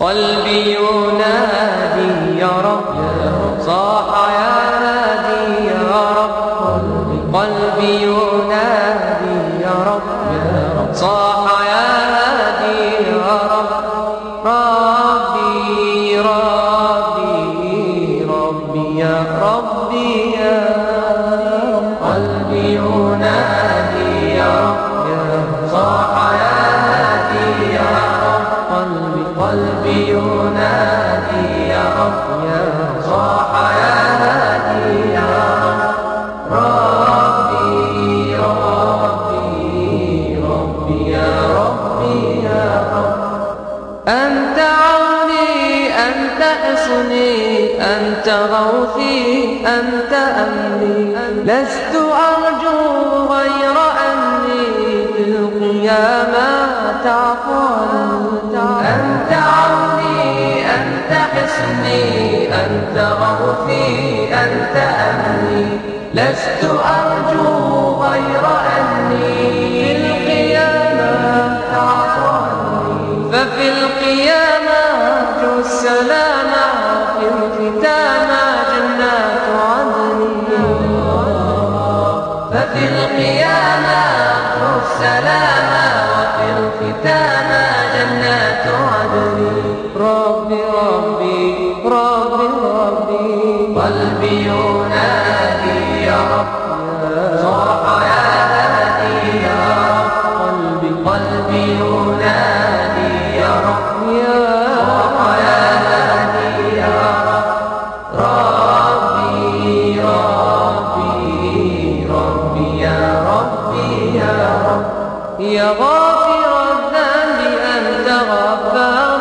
قلبي ينادي يا رب. صاح يا هادي يا رب. قلبي ينادي يا رب. صاح يا هادي يا رب. ربي ربي ربي يا ربي يا قلبي قلبي ينادي يا رب صاح يا هادي يا رب. ربي ربي ربي يا ربي يا رب. أنت عوني أنت حصني أنت غوثي أنت أمني. لست أرجو غير أني في القيامة تعفو عني حصني أنت غوثي أنت أمني لست أرجو غير أني في القيامة عني ففي القيامة أرجو السلامة في الختامة جنات عدن. ففي القيامة أرجو السلامة يا غافر الذنب أنت غفار.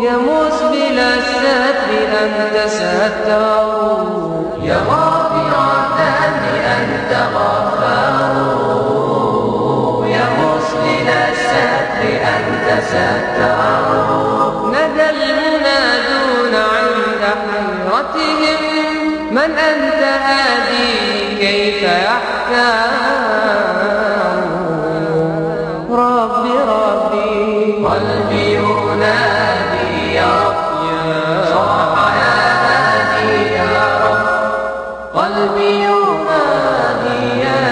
يا مسبل الستر أنت ستار. يا غافر الذنب أنت غفار. يا مسبل الستر أنت ستار. نادى المنادون عند حيرتهم. من أنت هادي كيف يحتار؟ قلبي ينادي يا رب. صرح يا هادي يا رب قلبي ينادي يا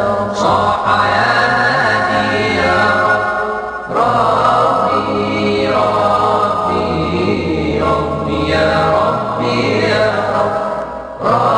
رب. صرح يا هادي يا رب ربي ربي ربي يا ربي يا رب. ربي